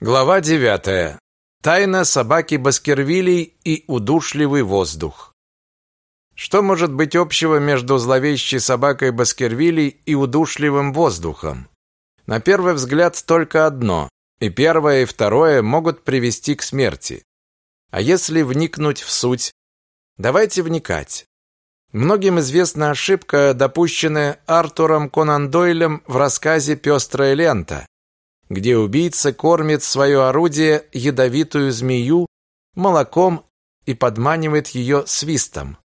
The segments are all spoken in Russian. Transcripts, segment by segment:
Глава 9. Тайна собаки Баскервилей и удушливый воздух. Что может быть общего между зловещей собакой Баскервилей и удушливым воздухом? На первый взгляд только одно, и первое и второе могут привести к смерти. А если вникнуть в суть? Давайте вникать. Многим известна ошибка, допущенная Артуром Конан Дойлем в рассказе «Пестрая лента», где убийца кормит свое орудие, ядовитую змею, молоком и подманивает ее свистом.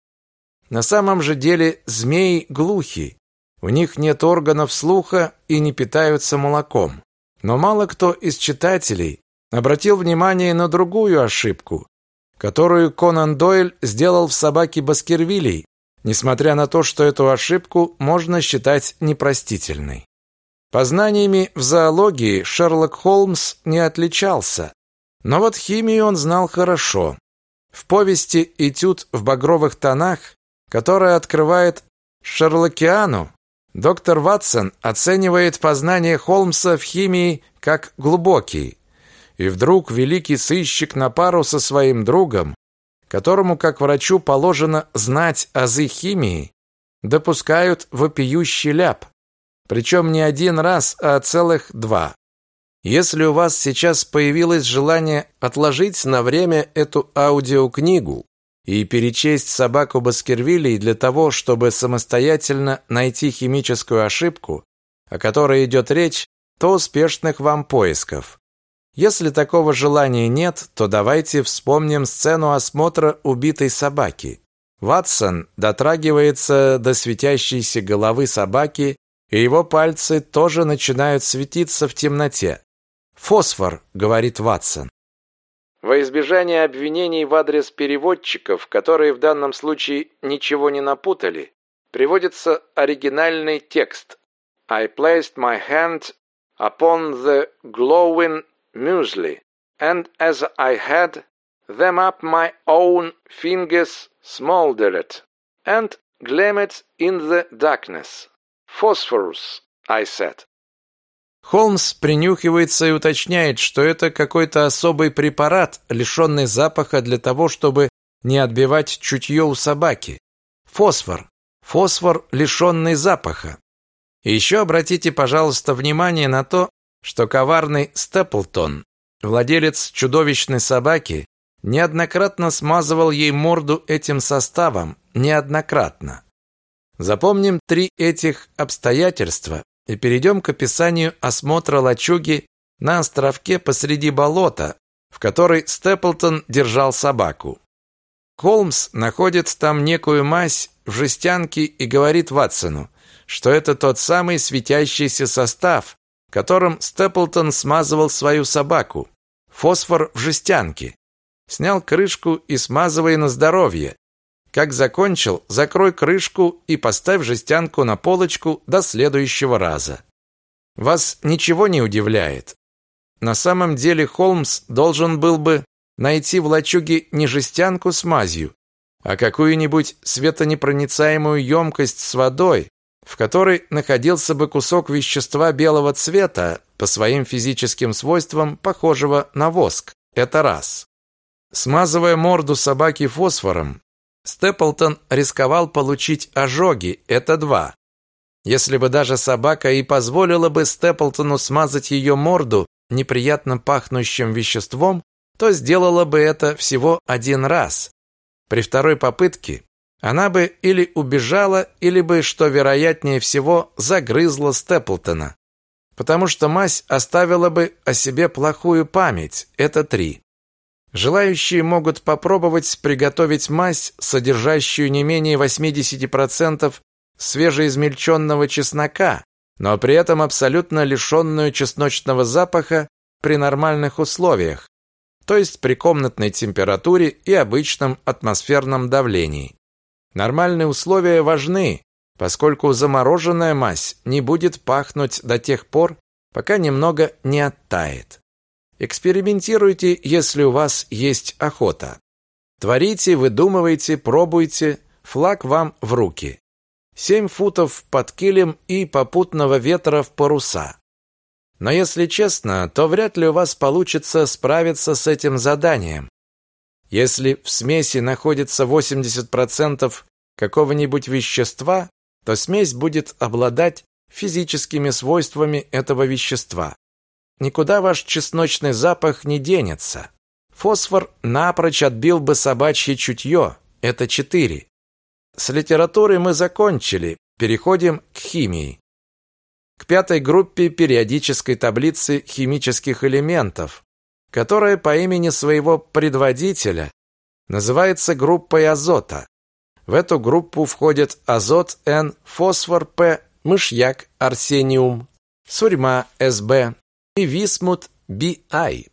На самом же деле змеи глухи, у них нет органов слуха и не питаются молоком. Но мало кто из читателей обратил внимание на другую ошибку, которую Конан Дойль сделал в «Собаке Баскервилей», несмотря на то, что эту ошибку можно считать непростительной. Познаниями в зоологии Шерлок Холмс не отличался, но вот химию он знал хорошо. В повести «Этюд в багровых тонах», которая открывает Шерлокиану, доктор Ватсон оценивает познания Холмса в химии как глубокие. И вдруг великий сыщик на пару со своим другом, которому, как врачу, положено знать азы химии, допускают вопиющий ляп. Причем не один раз, а целых два. Если у вас сейчас появилось желание отложить на время эту аудиокнигу и перечесть собаку Баскервилей для того, чтобы самостоятельно найти химическую ошибку, о которой идет речь, то успешных вам поисков. Если такого желания нет, то давайте вспомним сцену осмотра убитой собаки. Ватсон дотрагивается до светящейся головы собаки и его пальцы тоже начинают светиться в темноте. «Фосфор», — говорит Ватсон. Во избежание обвинений в адрес переводчиков, которые в данном случае ничего не напутали, приводится оригинальный текст. I placed my hand upon the glowing muesli, and as I had them up my own fingers smoldered and gleamed in the darkness. Phosphorus, I said. Холмс принюхивается и уточняет, что это какой-то особый препарат, лишенный запаха для того, чтобы не отбивать чутье у собаки. Фосфор. Фосфор, лишенный запаха. И еще обратите, пожалуйста, внимание на то, что коварный Степлтон, владелец чудовищной собаки, неоднократно смазывал ей морду этим составом, неоднократно. Запомним три этих обстоятельства и перейдем к описанию осмотра лачуги на островке посреди болота, в которой Степлтон держал собаку. Холмс находит там некую мазь в жестянке и говорит Ватсону, что это тот самый светящийся состав, которым Степлтон смазывал свою собаку. Фосфор в жестянке. Снял крышку и смазывай на здоровье. Как закончил, закрой крышку и поставь жестянку на полочку до следующего раза. Вас ничего не удивляет. На самом деле Холмс должен был бы найти в лачуге не жестянку с мазью, а какую-нибудь светонепроницаемую емкость с водой, в которой находился бы кусок вещества белого цвета, по своим физическим свойствам похожего на воск. Это раз. Смазывая морду собаки фосфором, Степлтон рисковал получить ожоги, это два. Если бы даже собака и позволила бы Степлтону смазать ее морду неприятно пахнущим веществом, то сделала бы это всего один раз. При второй попытке она бы или убежала, или бы, что вероятнее всего, загрызла Степлтона. Потому что мазь оставила бы о себе плохую память. Это три. Желающие могут попробовать приготовить мазь, содержащую не менее 80% свежеизмельченного чеснока, но при этом абсолютно лишенную чесночного запаха при нормальных условиях, то есть при комнатной температуре и обычном атмосферном давлении. Нормальные условия важны, поскольку замороженная мазь не будет пахнуть до тех пор, пока немного не оттает. Экспериментируйте, если у вас есть охота. Творите, выдумывайте, пробуйте, флаг вам в руки. Семь футов под килем и попутного ветра в паруса. Но если честно, то вряд ли у вас получится справиться с этим заданием. Если в смеси находится 80% какого-нибудь вещества, то смесь будет обладать физическими свойствами этого вещества. Никуда ваш чесночный запах не денется. Фосфор напрочь отбил бы собачье чутье. Это четыре. С литературой мы закончили. Переходим к химии. К пятой группе периодической таблицы химических элементов, которая по имени своего предводителя называется группой азота. В эту группу входят азот N, фосфор P, мышьяк, арсениум, сурьма, СБ и висмут, BI.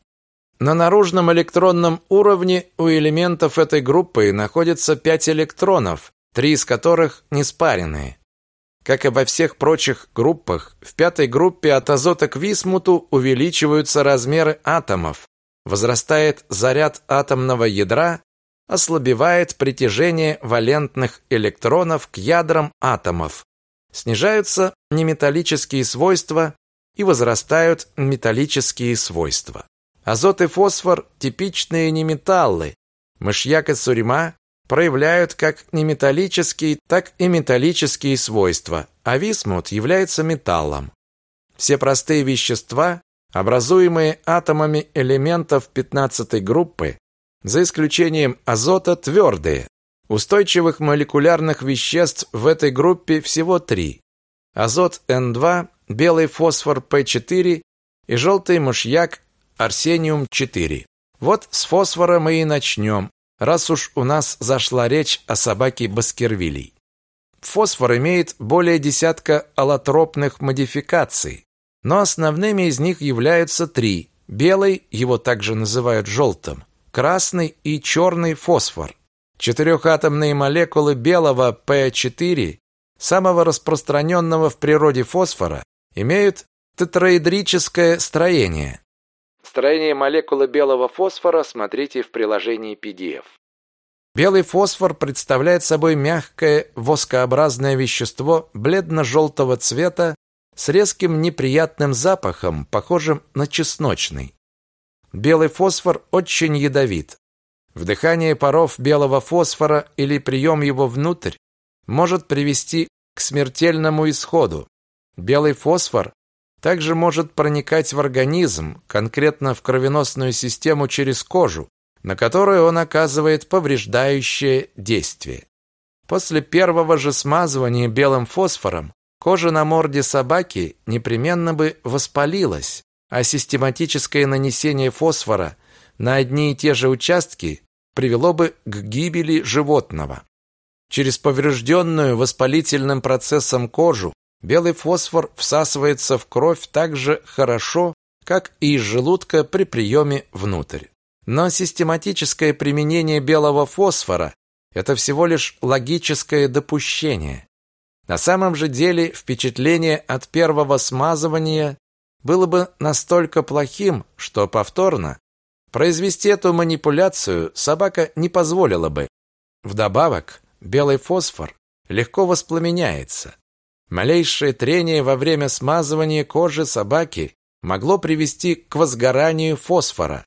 На наружном электронном уровне у элементов этой группы находится 5 электронов, три из которых неспаренные. Как и во всех прочих группах, в пятой группе от азота к висмуту увеличиваются размеры атомов, возрастает заряд атомного ядра, ослабевает притяжение валентных электронов к ядрам атомов, снижаются неметаллические свойства и возрастают металлические свойства. Азот и фосфор – типичные неметаллы. Мышьяк и сурьма проявляют как неметаллические, так и металлические свойства, а висмут является металлом. Все простые вещества, образуемые атомами элементов 15 группы, за исключением азота, твердые. Устойчивых молекулярных веществ в этой группе всего три. Азот N2, белый фосфор P4 и желтый мышьяк арсениум-4. Вот с фосфора мы и начнем, раз уж у нас зашла речь о собаке Баскервилей. Фосфор имеет более десятка аллотропных модификаций, но основными из них являются три. Белый, его также называют желтым, красный и черный фосфор. Четырехатомные молекулы белого P4, самого распространенного в природе фосфора, имеют тетраэдрическое строение. Строение молекулы белого фосфора смотрите в приложении PDF. Белый фосфор представляет собой мягкое воскообразное вещество бледно-желтого цвета с резким неприятным запахом, похожим на чесночный. Белый фосфор очень ядовит. Вдыхание паров белого фосфора или прием его внутрь может привести к смертельному исходу. Белый фосфор также может проникать в организм, конкретно в кровеносную систему через кожу, на которую он оказывает повреждающее действие. После первого же смазывания белым фосфором кожа на морде собаки непременно бы воспалилась, а систематическое нанесение фосфора на одни и те же участки привело бы к гибели животного. Через поврежденную воспалительным процессом кожу Белый фосфор всасывается в кровь так же хорошо, как и из желудка при приеме внутрь. Но систематическое применение белого фосфора – это всего лишь логическое допущение. На самом же деле впечатление от первого смазывания было бы настолько плохим, что повторно произвести эту манипуляцию собака не позволила бы. Вдобавок, белый фосфор легко воспламеняется. Малейшее трение во время смазывания кожи собаки могло привести к возгоранию фосфора.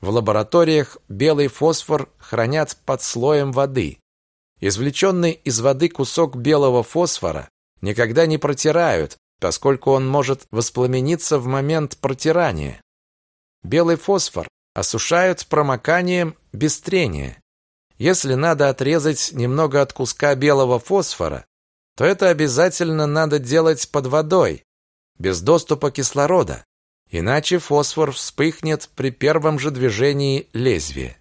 В лабораториях белый фосфор хранят под слоем воды. Извлеченный из воды кусок белого фосфора никогда не протирают, поскольку он может воспламениться в момент протирания. Белый фосфор осушают промоканием без трения. Если надо отрезать немного от куска белого фосфора, то это обязательно надо делать под водой, без доступа кислорода, иначе фосфор вспыхнет при первом же движении лезвия.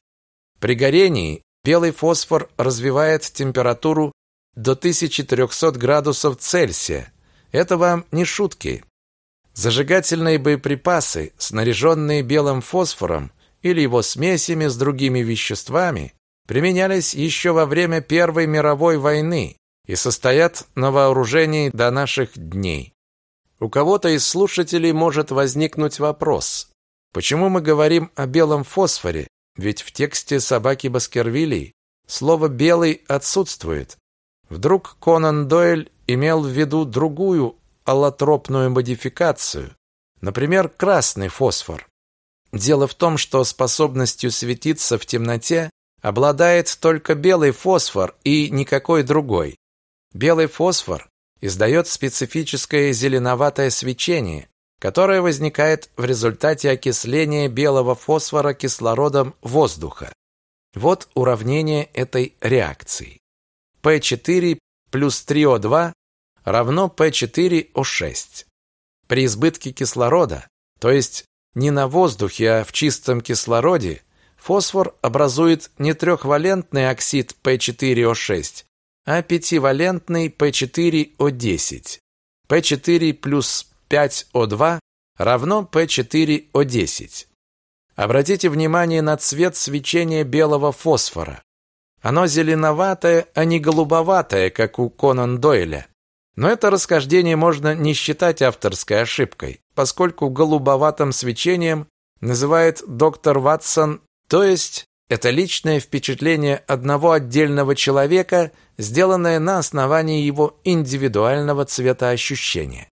При горении белый фосфор развивает температуру до 1300 градусов Цельсия. Это вам не шутки. Зажигательные боеприпасы, снаряженные белым фосфором или его смесями с другими веществами, применялись еще во время Первой мировой войны и состоят на вооружении до наших дней. У кого-то из слушателей может возникнуть вопрос. Почему мы говорим о белом фосфоре? Ведь в тексте «Собаки Баскервилей» слово «белый» отсутствует. Вдруг Конан Дойль имел в виду другую аллотропную модификацию, Например, красный фосфор. Дело в том, что способностью светиться в темноте обладает только белый фосфор и никакой другой. Белый фосфор издает специфическое зеленоватое свечение, которое возникает в результате окисления белого фосфора кислородом воздуха. Вот уравнение этой реакции. P4 плюс 3O2 равно P4O6. При избытке кислорода, то есть не на воздухе, а в чистом кислороде, фосфор образует не трехвалентный оксид P4O6, а пятивалентный P4O10. P4 плюс 5O2 равно P4O10. Обратите внимание на цвет свечения белого фосфора. Оно зеленоватое, а не голубоватое, как у Конан Дойля. Но это расхождение можно не считать авторской ошибкой, поскольку голубоватым свечением называет доктор Ватсон, то есть это личное впечатление одного отдельного человека, сделанное на основании его индивидуального цветоощущения.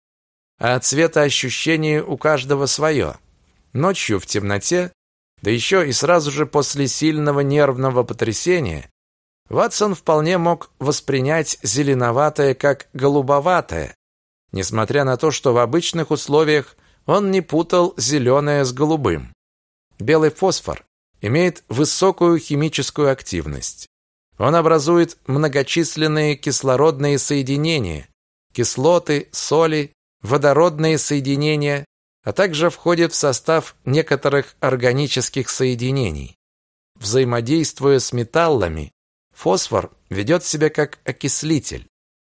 А цветоощущение у каждого свое. Ночью в темноте, да еще и сразу же после сильного нервного потрясения, Ватсон вполне мог воспринять зеленоватое как голубоватое, несмотря на то, что в обычных условиях он не путал зеленое с голубым. Белый фосфор имеет высокую химическую активность. Он образует многочисленные кислородные соединения, кислоты, соли, водородные соединения, а также входит в состав некоторых органических соединений. Взаимодействуя с металлами, Фосфор ведет себя как окислитель.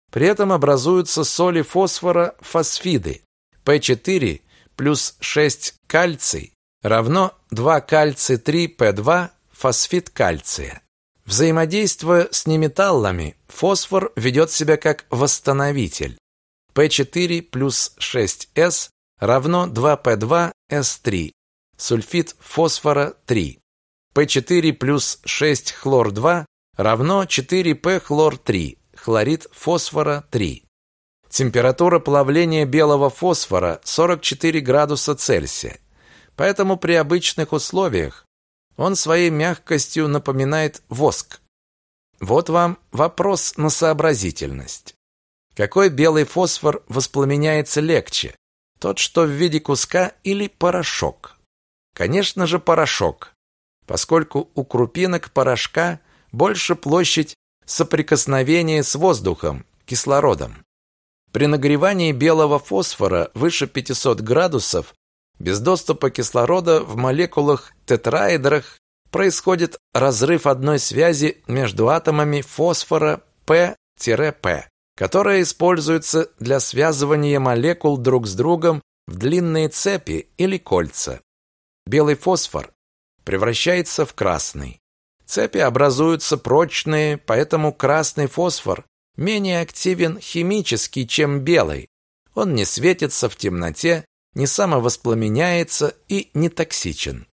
При этом образуются соли фосфора фосфиды. P4 плюс 6 кальций равно 2 кальций 3 P2 фосфид кальция. Взаимодействуя с неметаллами, фосфор ведет себя как восстановитель. P4 плюс 6S равно 2P2S3. Сульфид фосфора 3. P4 плюс 6 хлор-2 равно 4P хлор-3, хлорид фосфора 3. Температура плавления белого фосфора 44 градуса Цельсия. Поэтому при обычных условиях он своей мягкостью напоминает воск. Вот вам вопрос на сообразительность. Какой белый фосфор воспламеняется легче? Тот, что в виде куска или порошок? Конечно же, порошок, поскольку у крупинок порошка – больше площадь соприкосновения с воздухом, кислородом. При нагревании белого фосфора выше 500 градусов без доступа кислорода в молекулах тетраэдрах происходит разрыв одной связи между атомами фосфора P-P, которая используется для связывания молекул друг с другом в длинные цепи или кольца. Белый фосфор превращается в красный. Цепи образуются прочные, поэтому красный фосфор менее активен химически, чем белый. Он не светится в темноте, не самовоспламеняется и не токсичен.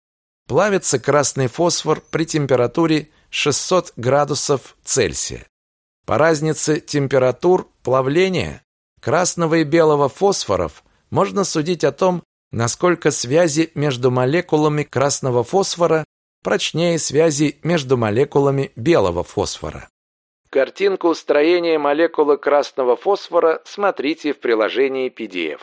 Плавится красный фосфор при температуре 600 градусов Цельсия. По разнице температур плавления красного и белого фосфоров можно судить о том, насколько связи между молекулами красного фосфора прочнее связи между молекулами белого фосфора. Картинку строения молекулы красного фосфора смотрите в приложении PDF.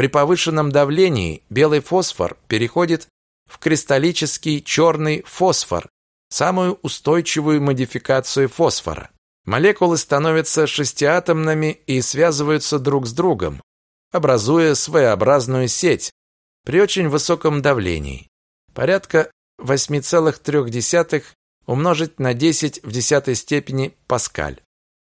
При повышенном давлении белый фосфор переходит в кристаллический черный фосфор, самую устойчивую модификацию фосфора. Молекулы становятся шестиатомными и связываются друг с другом, образуя своеобразную сеть при очень высоком давлении. Порядка 8,3 умножить на 10 в десятой степени паскаль.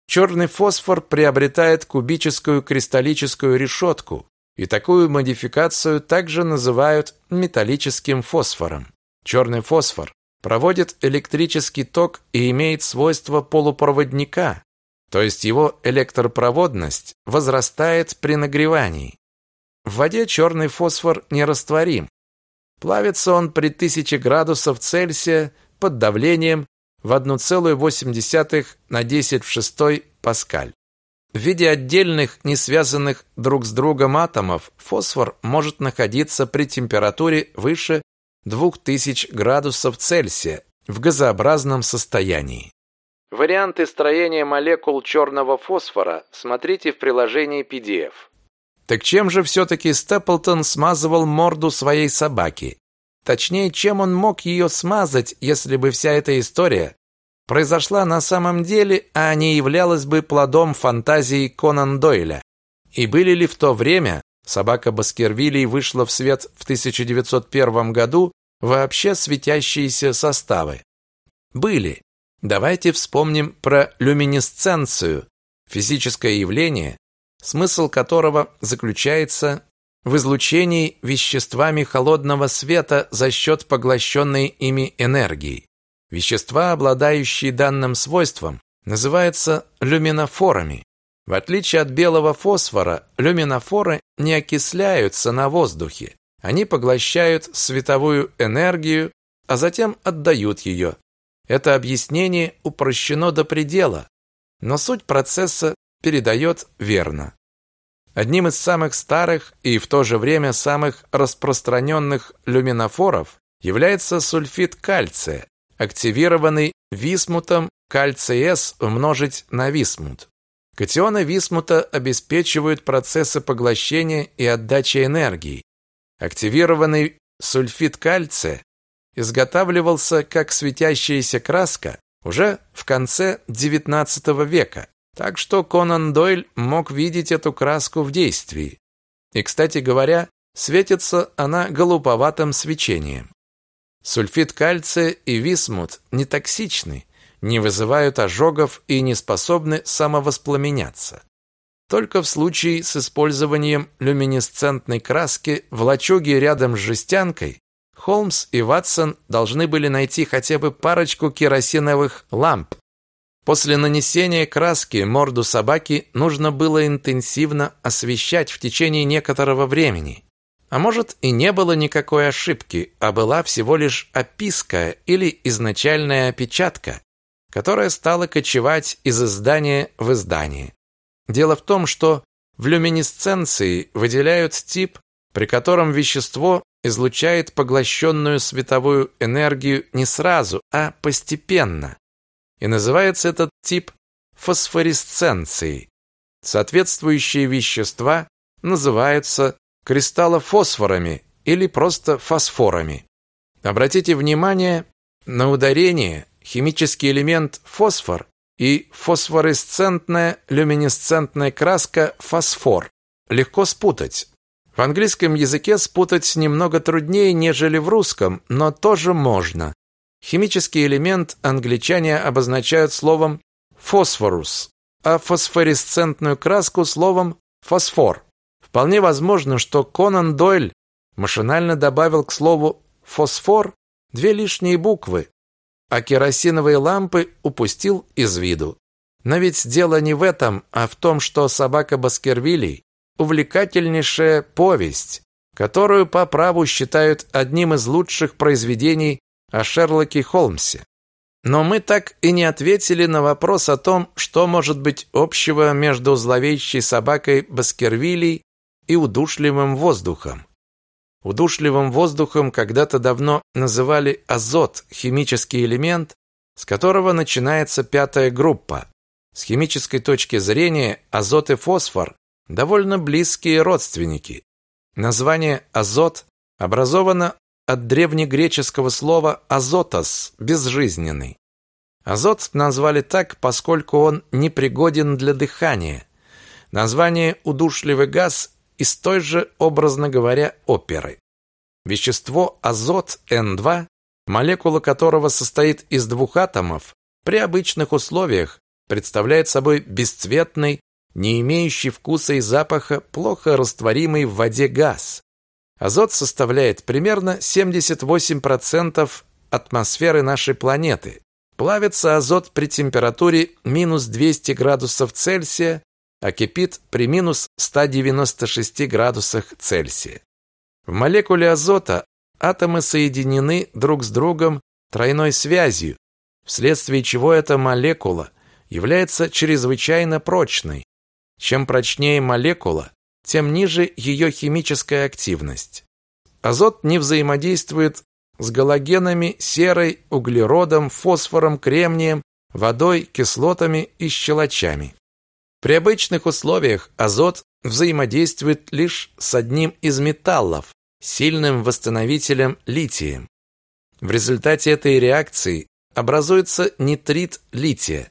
Черный фосфор приобретает кубическую кристаллическую решетку, и такую модификацию также называют металлическим фосфором. Черный фосфор проводит электрический ток и имеет свойства полупроводника, то есть его электропроводность возрастает при нагревании. В воде черный фосфор нерастворим, Плавится он при 1000 градусов Цельсия под давлением в 1,8 на 10 в 6 паскаль. В виде отдельных, не связанных друг с другом атомов, фосфор может находиться при температуре выше 2000 градусов Цельсия в газообразном состоянии. Варианты строения молекул черного фосфора смотрите в приложении PDF. Так чем же все-таки Степлтон смазывал морду своей собаки? Точнее, чем он мог ее смазать, если бы вся эта история произошла на самом деле, а не являлась бы плодом фантазии Конан Дойля? И были ли в то время, собака Баскервилей вышла в свет в 1901 году, вообще светящиеся составы? Были. Давайте вспомним про люминесценцию, физическое явление, смысл которого заключается в излучении веществами холодного света за счет поглощенной ими энергии. Вещества, обладающие данным свойством, называются люминофорами. В отличие от белого фосфора, люминофоры не окисляются на воздухе. Они поглощают световую энергию, а затем отдают ее. Это объяснение упрощено до предела, но суть процесса передает верно. Одним из самых старых и в то же время самых распространенных люминофоров является сульфид кальция, активированный висмутом кальций С умножить на висмут. Катионы висмута обеспечивают процессы поглощения и отдачи энергии. Активированный сульфид кальция изготавливался как светящаяся краска уже в конце XIX века, так что Конан Дойль мог видеть эту краску в действии. И, кстати говоря, светится она голубоватым свечением. Сульфид кальция и висмут не токсичны, не вызывают ожогов и не способны самовоспламеняться. Только в случае с использованием люминесцентной краски в лачуге рядом с жестянкой Холмс и Ватсон должны были найти хотя бы парочку керосиновых ламп. После нанесения краски морду собаки нужно было интенсивно освещать в течение некоторого времени. А может и не было никакой ошибки, а была всего лишь описка или изначальная опечатка, которая стала кочевать из издания в издание. Дело в том, что в люминесценции выделяют тип, при котором вещество излучает поглощенную световую энергию не сразу, а постепенно. И называется этот тип фосфоресценцией. Соответствующие вещества называются кристаллофосфорами или просто фосфорами. Обратите внимание на ударение химический элемент фосфор и фосфоресцентная люминесцентная краска фосфор. Легко спутать. В английском языке спутать немного труднее, нежели в русском, но тоже можно. Химический элемент англичане обозначают словом фосфорус, а фосфоресцентную краску словом фосфор. Вполне возможно, что Конан Дойль машинально добавил к слову фосфор две лишние буквы, а керосиновые лампы упустил из виду. Но ведь дело не в этом, а в том, что собака Баскервилей увлекательнейшая повесть, которую по праву считают одним из лучших произведений о Шерлоке Холмсе. Но мы так и не ответили на вопрос о том, что может быть общего между зловещей собакой Баскервилей и удушливым воздухом. Удушливым воздухом когда-то давно называли азот, химический элемент, с которого начинается пятая группа. С химической точки зрения азот и фосфор довольно близкие родственники. Название азот образовано от древнегреческого слова азотос безжизненный. Азот назвали так, поскольку он непригоден для дыхания. Название удушливый газ из той же, образно говоря, оперы. Вещество азот N2, молекула которого состоит из двух атомов, при обычных условиях представляет собой бесцветный не имеющий вкуса и запаха, плохо растворимый в воде газ. Азот составляет примерно 78% атмосферы нашей планеты. Плавится азот при температуре минус 200 градусов Цельсия, а кипит при минус 196 градусах Цельсия. В молекуле азота атомы соединены друг с другом тройной связью, вследствие чего эта молекула является чрезвычайно прочной, Чем прочнее молекула, тем ниже ее химическая активность. Азот не взаимодействует с галогенами, серой, углеродом, фосфором, кремнием, водой, кислотами и щелочами. При обычных условиях азот взаимодействует лишь с одним из металлов, сильным восстановителем литием. В результате этой реакции образуется нитрит лития.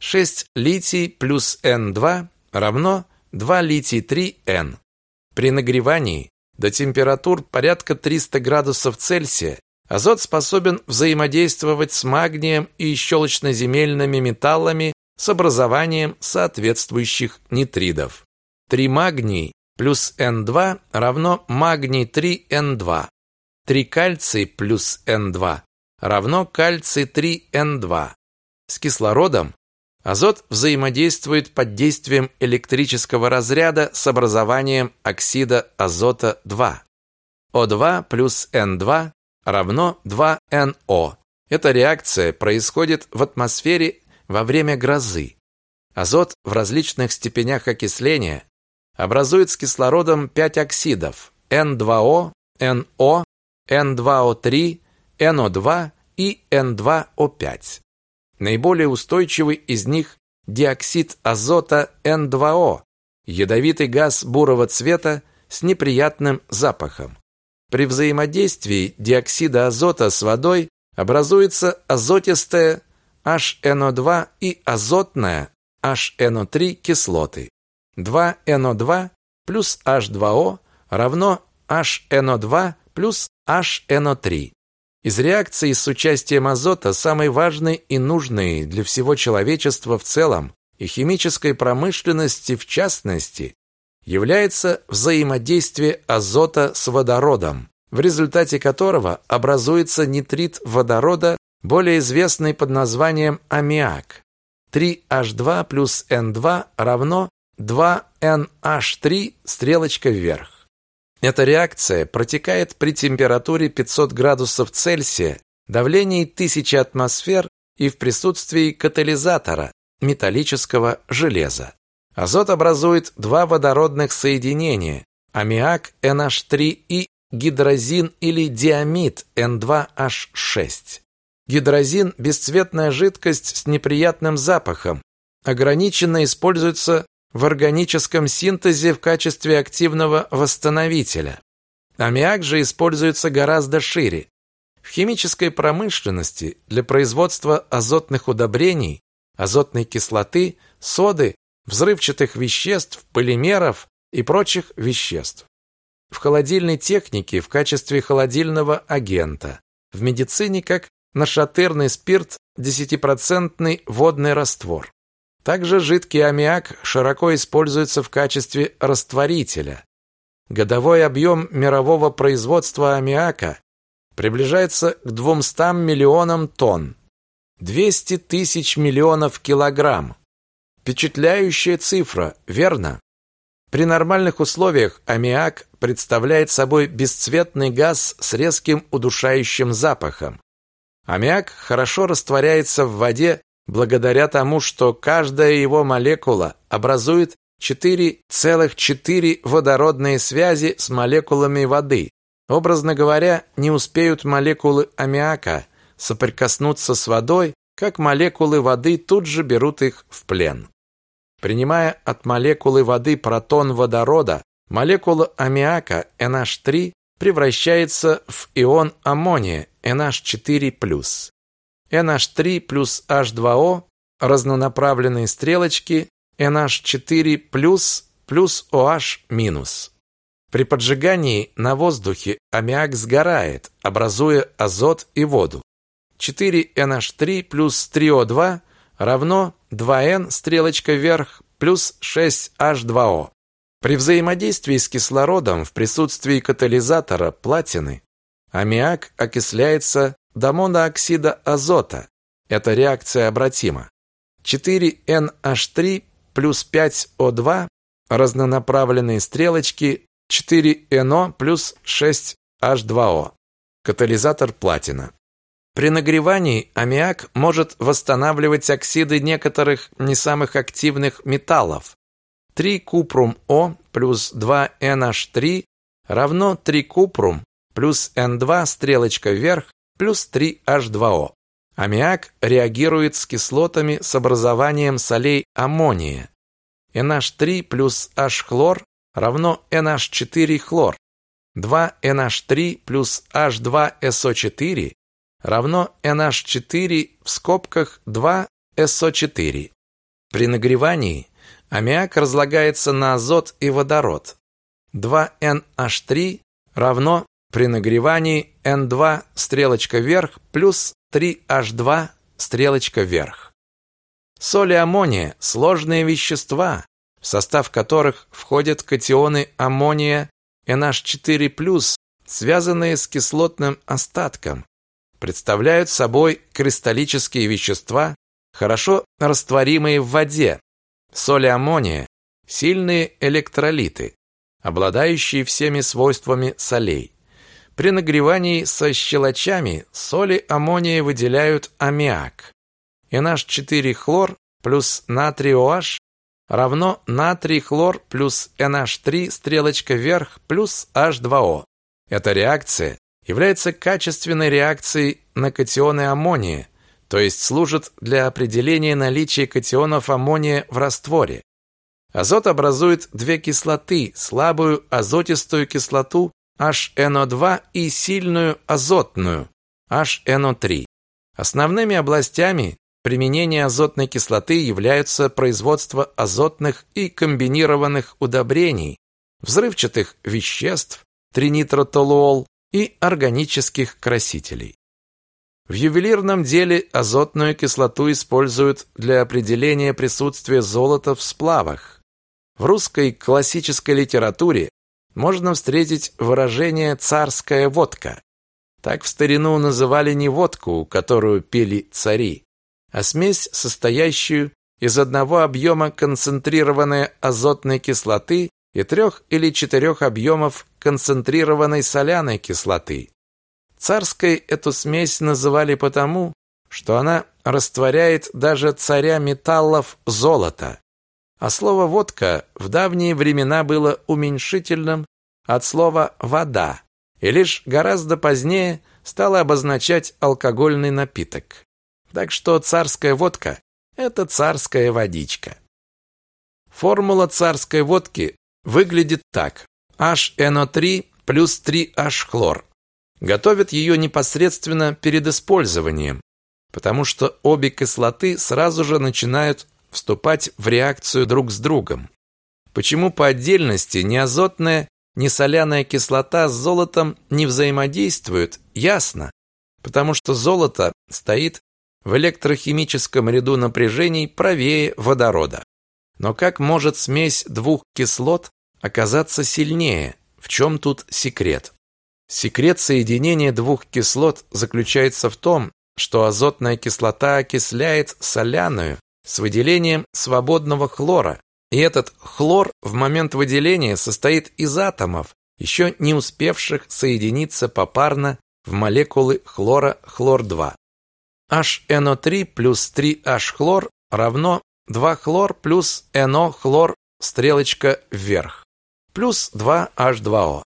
6 литий плюс N2 равно 2 литий 3N. При нагревании до температур порядка 300 градусов Цельсия азот способен взаимодействовать с магнием и щелочно-земельными металлами с образованием соответствующих нитридов. 3 магний плюс N2 равно магний 3N2. 3 кальций плюс N2 равно кальций 3N2. С кислородом азот взаимодействует под действием электрического разряда с образованием оксида азота 2. O2 плюс N2 равно 2NO. Эта реакция происходит в атмосфере во время грозы. Азот в различных степенях окисления образует с кислородом 5 оксидов N2O, NO, N2O3, NO2 и N2O5. Наиболее устойчивый из них диоксид азота N2O, ядовитый газ бурого цвета с неприятным запахом. При взаимодействии диоксида азота с водой образуется азотистая HNO2 и азотная HNO3 кислоты. 2NO2 плюс H2O равно HNO2 плюс HNO3. Из реакций с участием азота самой важной и нужной для всего человечества в целом и химической промышленности в частности является взаимодействие азота с водородом, в результате которого образуется нитрит водорода более известный под названием аммиак. 3H2 плюс N2 равно 2NH3 стрелочка вверх. Эта реакция протекает при температуре 500 градусов Цельсия, давлении 1000 атмосфер и в присутствии катализатора металлического железа. Азот образует два водородных соединения аммиак NH3 и гидрозин или диамид N2H6. Гидрозин – бесцветная жидкость с неприятным запахом. Ограниченно используется в органическом синтезе в качестве активного восстановителя. Аммиак же используется гораздо шире. В химической промышленности для производства азотных удобрений, азотной кислоты, соды, взрывчатых веществ, полимеров и прочих веществ. В холодильной технике в качестве холодильного агента. В медицине как нашатырный спирт, 10% водный раствор. Также жидкий аммиак широко используется в качестве растворителя. Годовой объем мирового производства аммиака приближается к 200 миллионам тонн. 200 тысяч миллионов килограмм. Впечатляющая цифра, верно? При нормальных условиях аммиак представляет собой бесцветный газ с резким удушающим запахом. Аммиак хорошо растворяется в воде благодаря тому, что каждая его молекула образует 4,4 водородные связи с молекулами воды. Образно говоря, не успеют молекулы аммиака соприкоснуться с водой, как молекулы воды тут же берут их в плен. Принимая от молекулы воды протон водорода, молекула аммиака NH3 превращается в ион аммония NH4+. NH3 плюс H2O, разнонаправленные стрелочки NH4 плюс плюс OH минус. При поджигании на воздухе аммиак сгорает, образуя азот и воду. 4NH3 плюс 3O2 равно 2N стрелочка вверх плюс 6H2O. При взаимодействии с кислородом в присутствии катализатора платины аммиак окисляется до монооксида азота. Эта реакция обратима. 4NH3 плюс 5O2 разнонаправленные стрелочки 4NO плюс 6H2O. Катализатор платина. При нагревании аммиак может восстанавливать оксиды некоторых не самых активных металлов, 3 купрум О плюс 2 NH3 равно 3 купрум плюс N2 стрелочка вверх плюс 3 H2O. Аммиак реагирует с кислотами с образованием солей аммония. NH3 плюс H-хлор равно NH4 хлор. 2 NH3 плюс H2SO4 равно NH4 в скобках 2 SO4. При нагревании аммиак разлагается на азот и водород. 2NH3 равно при нагревании N2 стрелочка вверх плюс 3H2 стрелочка вверх. Соли аммония – сложные вещества, в состав которых входят катионы аммония NH4+, связанные с кислотным остатком, представляют собой кристаллические вещества, хорошо растворимые в воде. Соли аммония – сильные электролиты, обладающие всеми свойствами солей. При нагревании со щелочами соли аммония выделяют аммиак. NH4-хлор плюс натрий OH равно натрий хлор плюс NH3 стрелочка вверх плюс H2O. Эта реакция является качественной реакцией на катионы аммония, то есть служит для определения наличия катионов аммония в растворе. Азот образует две кислоты, слабую азотистую кислоту HNO2 и сильную азотную HNO3. Основными областями применения азотной кислоты являются производство азотных и комбинированных удобрений, взрывчатых веществ, тринитротолуол и органических красителей. В ювелирном деле азотную кислоту используют для определения присутствия золота в сплавах. В русской классической литературе можно встретить выражение «царская водка». Так в старину называли не водку, которую пили цари, а смесь, состоящую из одного объема концентрированной азотной кислоты и трех или четырех объемов концентрированной соляной кислоты. Царской эту смесь называли потому, что она растворяет даже царя металлов золота. А слово «водка» в давние времена было уменьшительным от слова «вода» и лишь гораздо позднее стало обозначать алкогольный напиток. Так что царская водка – это царская водичка. Формула царской водки выглядит так. HNO3 плюс 3H-хлор. Готовят ее непосредственно перед использованием, потому что обе кислоты сразу же начинают вступать в реакцию друг с другом. Почему по отдельности ни азотная, ни соляная кислота с золотом не взаимодействуют, ясно. Потому что золото стоит в электрохимическом ряду напряжений правее водорода. Но как может смесь двух кислот оказаться сильнее? В чем тут секрет? Секрет соединения двух кислот заключается в том, что азотная кислота окисляет соляную, с выделением свободного хлора. И этот хлор в момент выделения состоит из атомов, еще не успевших соединиться попарно в молекулы хлора хлор-2. HNO3 плюс 3H-хлор равно 2 хлор плюс NO хлор стрелочка вверх плюс 2H2O.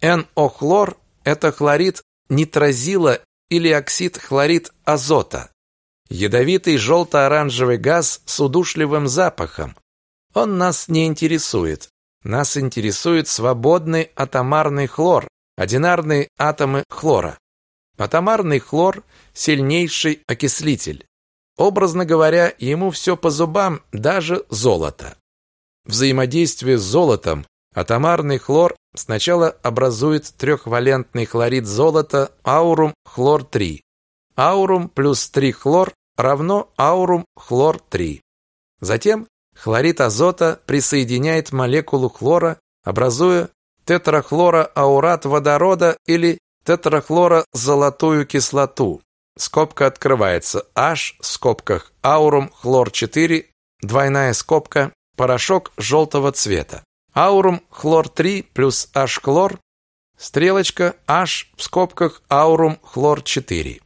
NO-хлор – это хлорид нитрозила или оксид хлорид азота. Ядовитый желто-оранжевый газ с удушливым запахом. Он нас не интересует. Нас интересует свободный атомарный хлор, одинарные атомы хлора. Атомарный хлор – сильнейший окислитель. Образно говоря, ему все по зубам, даже золото. Взаимодействие с золотом атомарный хлор сначала образует трехвалентный хлорид золота аурум хлор-3. Аурум плюс 3 хлор равно аурум хлор-3. Затем хлорид азота присоединяет молекулу хлора, образуя тетрахлороаурат водорода или тетрахлорозолотую кислоту. Скобка открывается. H в скобках аурум хлор-4, двойная скобка, порошок желтого цвета. Аурум хлор-3 плюс H-хлор, стрелочка H в скобках аурум хлор-4.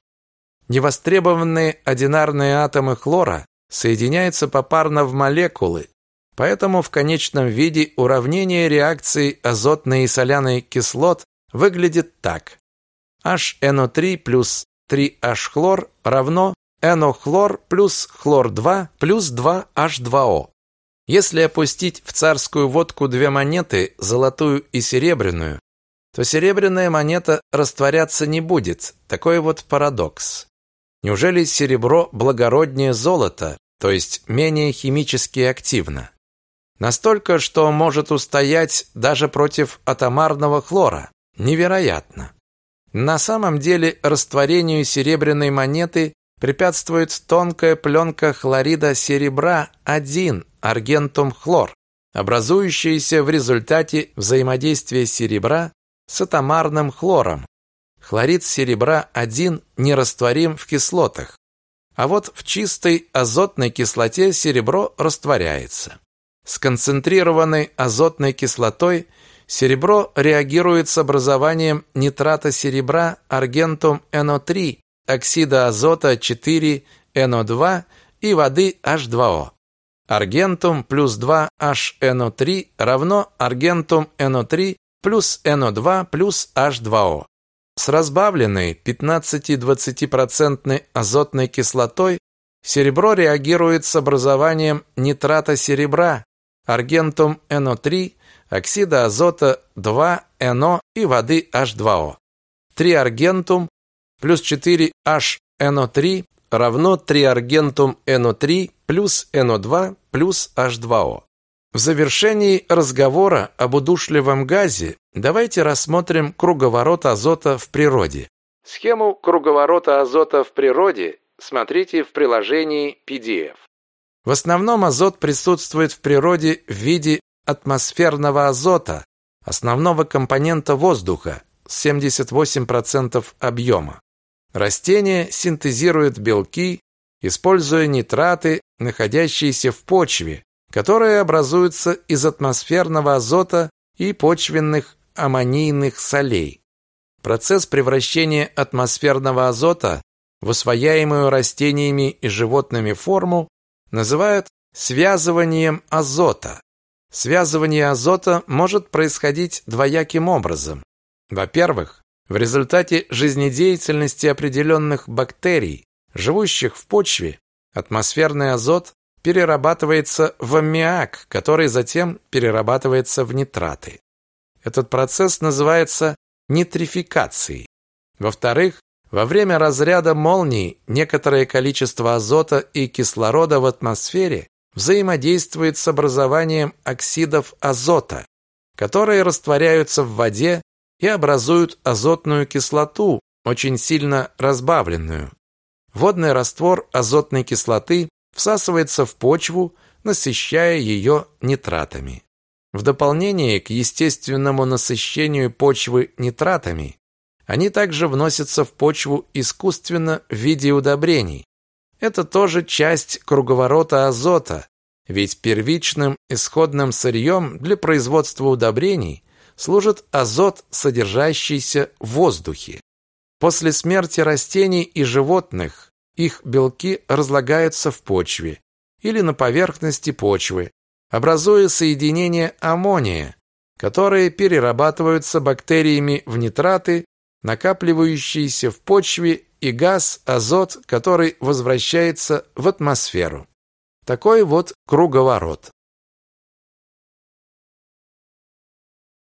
Невостребованные одинарные атомы хлора соединяются попарно в молекулы, Поэтому в конечном виде уравнение реакции азотной и соляной кислот выглядит так. HNO3 плюс 3H-хлор равно NO-хлор плюс хлор-2 плюс 2H2O. Если опустить в царскую водку две монеты, золотую и серебряную, то серебряная монета растворяться не будет. Такой вот парадокс. Неужели серебро благороднее золота, то есть менее химически активно? Настолько, что может устоять даже против атомарного хлора. Невероятно. На самом деле растворению серебряной монеты препятствует тонкая пленка хлорида серебра 1, аргентум хлор, образующаяся в результате взаимодействия серебра с атомарным хлором. Хлорид серебра 1 нерастворим в кислотах, а вот в чистой азотной кислоте серебро растворяется. С концентрированной азотной кислотой серебро реагирует с образованием нитрата серебра аргентум NO3, оксида азота 4 NO2 и воды H2O. Аргентум плюс 2 HNO3 равно аргентум NO3 плюс NO2 плюс H2O. С разбавленной 15-20% азотной кислотой серебро реагирует с образованием нитрата серебра, аргентум NO3, оксида азота 2NO и воды H2O. 3 аргентум плюс 4 HNO3 равно 3 аргентум NO3 плюс NO2 плюс H2O. В завершении разговора об удушливом газе давайте рассмотрим круговорот азота в природе. Схему круговорота азота в природе смотрите в приложении PDF. В основном азот присутствует в природе в виде атмосферного азота, основного компонента воздуха, 78% объема. Растения синтезируют белки, используя нитраты, находящиеся в почве, которые образуются из атмосферного азота и почвенных аммонийных солей. Процесс превращения атмосферного азота в усвояемую растениями и животными форму называют связыванием азота. Связывание азота может происходить двояким образом. Во-первых, в результате жизнедеятельности определенных бактерий, живущих в почве, атмосферный азот перерабатывается в аммиак, который затем перерабатывается в нитраты. Этот процесс называется нитрификацией. Во-вторых, во время разряда молнии некоторое количество азота и кислорода в атмосфере взаимодействует с образованием оксидов азота, которые растворяются в воде и образуют азотную кислоту, очень сильно разбавленную. Водный раствор азотной кислоты всасывается в почву, насыщая ее нитратами. В дополнение к естественному насыщению почвы нитратами, они также вносятся в почву искусственно в виде удобрений. Это тоже часть круговорота азота, ведь первичным исходным сырьем для производства удобрений служит азот, содержащийся в воздухе. После смерти растений и животных их белки разлагаются в почве или на поверхности почвы, образуя соединение аммония, которые перерабатываются бактериями в нитраты, накапливающиеся в почве, и газ, азот, который возвращается в атмосферу. Такой вот круговорот.